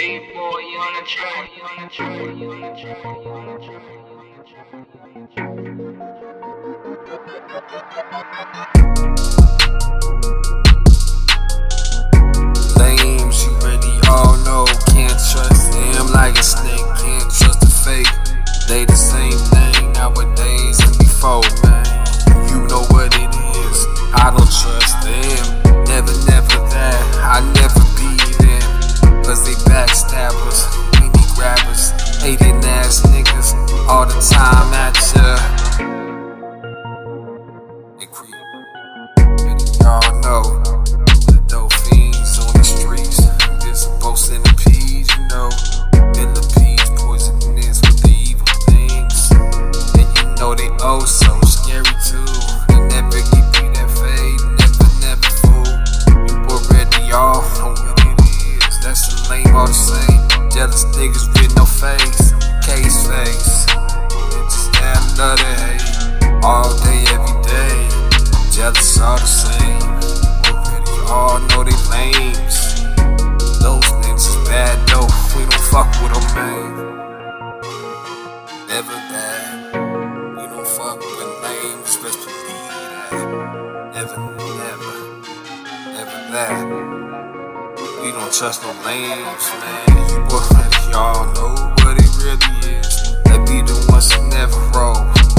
Big boy, on the track. Time at uh, ya. Hey, creep. Y'all know the on the streets. You know. With the evil things. And you know they oh so scary too. They never you that fade, never, never fool. Off. That's the lame all the same. Jealous niggas with no face hate. All day, every day. Jealous all the same. Already all know they lames. Those niggas is bad though. We don't fuck with them, man. Never bad. We don't fuck with lames. Best believe that. Never, never, never that. We don't trust no lames, man. Already y'all know what it really is. The ones who never roll.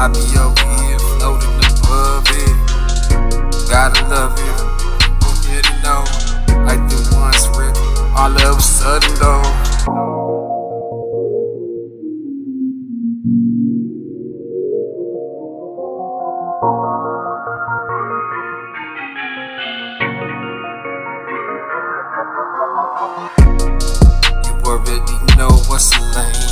I be over here floating above it. Gotta love it. Already know. Like the ones rip. All of a sudden though. You already know what's the lane.